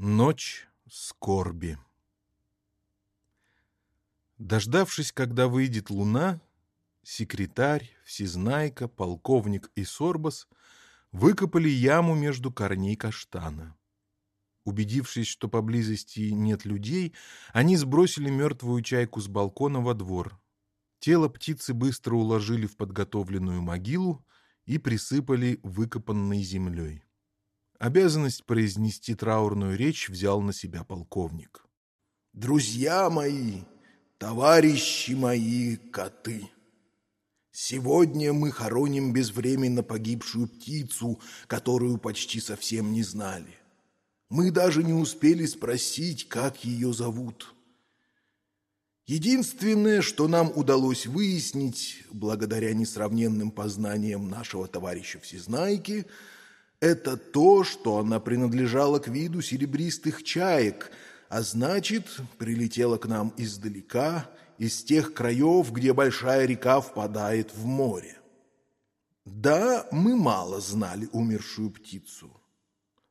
Ночь скорби Дождавшись, когда выйдет луна, секретарь, всезнайка, полковник и Сорбас выкопали яму между корней каштана. Убедившись, что поблизости нет людей, они сбросили мертвую чайку с балкона во двор. Тело птицы быстро уложили в подготовленную могилу и присыпали выкопанной землей. Обязанность произнести траурную речь взял на себя полковник. «Друзья мои, товарищи мои коты, сегодня мы хороним безвременно погибшую птицу, которую почти совсем не знали. Мы даже не успели спросить, как ее зовут». Единственное, что нам удалось выяснить, благодаря несравненным познаниям нашего товарища Всезнайки, это то, что она принадлежала к виду серебристых чаек, а значит, прилетела к нам издалека, из тех краев, где большая река впадает в море. Да, мы мало знали умершую птицу,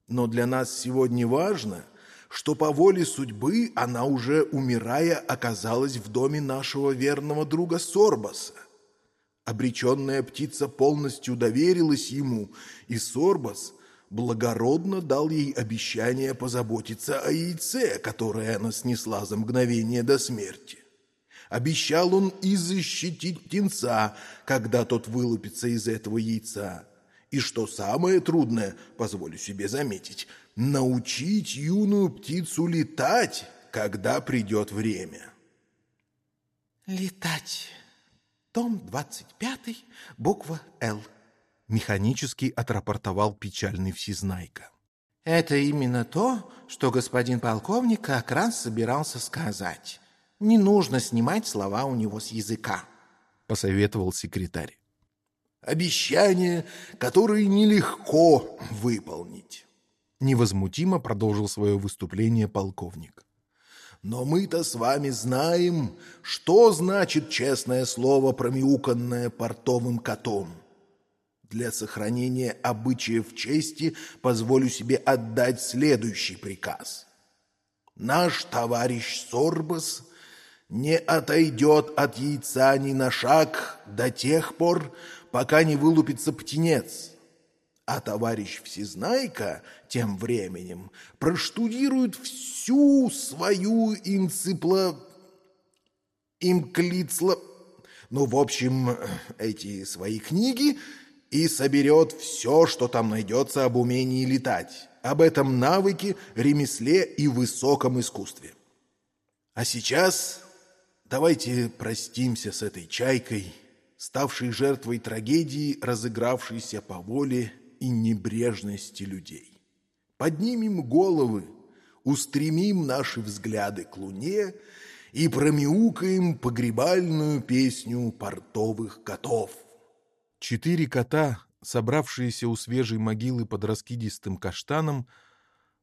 но для нас сегодня важно – что по воле судьбы она уже, умирая, оказалась в доме нашего верного друга Сорбаса. Обреченная птица полностью доверилась ему, и Сорбас благородно дал ей обещание позаботиться о яйце, которое она снесла за мгновение до смерти. Обещал он и защитить птенца, когда тот вылупится из этого яйца. И что самое трудное, позволю себе заметить, научить юную птицу летать, когда придет время. Летать. Том 25, буква «Л». Механически отрапортовал печальный всезнайка. Это именно то, что господин полковник как раз собирался сказать. Не нужно снимать слова у него с языка. Посоветовал секретарь. Обещание, которое нелегко выполнить. Невозмутимо продолжил свое выступление полковник. Но мы-то с вами знаем, что значит честное слово, промяуканное портовым котом. Для сохранения обычаев чести позволю себе отдать следующий приказ. Наш товарищ Сорбас не отойдет от яйца ни на шаг до тех пор, пока не вылупится птенец. А товарищ Всезнайка тем временем проштудирует всю свою инципло... имклицло... Ну, в общем, эти свои книги и соберет все, что там найдется об умении летать, об этом навыке, ремесле и высоком искусстве. А сейчас давайте простимся с этой чайкой, ставшей жертвой трагедии, разыгравшейся по воле и небрежности людей. Поднимем головы, устремим наши взгляды к луне и промяукаем погребальную песню портовых котов. Четыре кота, собравшиеся у свежей могилы под раскидистым каштаном,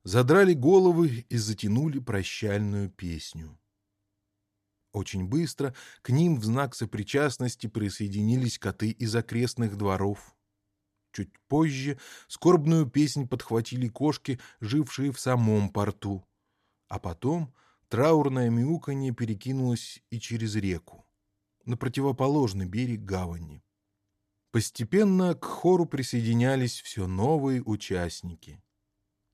задрали головы и затянули прощальную песню. Очень быстро к ним в знак сопричастности присоединились коты из окрестных дворов. Чуть позже скорбную песнь подхватили кошки, жившие в самом порту. А потом траурное мяуканье перекинулось и через реку, на противоположный берег гавани. Постепенно к хору присоединялись все новые участники.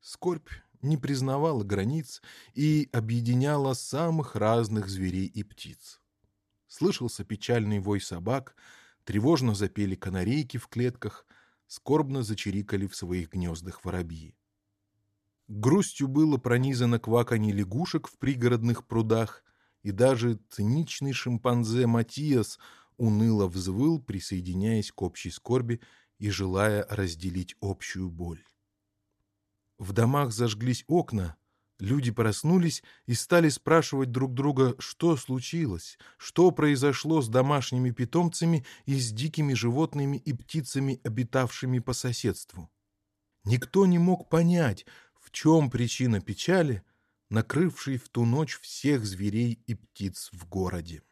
Скорбь не признавала границ и объединяла самых разных зверей и птиц. Слышался печальный вой собак, тревожно запели канарейки в клетках — скорбно зачирикали в своих гнездах воробьи. Грустью было пронизано кваканье лягушек в пригородных прудах, и даже циничный шимпанзе Матиас уныло взвыл, присоединяясь к общей скорби и желая разделить общую боль. В домах зажглись окна, Люди проснулись и стали спрашивать друг друга, что случилось, что произошло с домашними питомцами и с дикими животными и птицами, обитавшими по соседству. Никто не мог понять, в чем причина печали, накрывшей в ту ночь всех зверей и птиц в городе.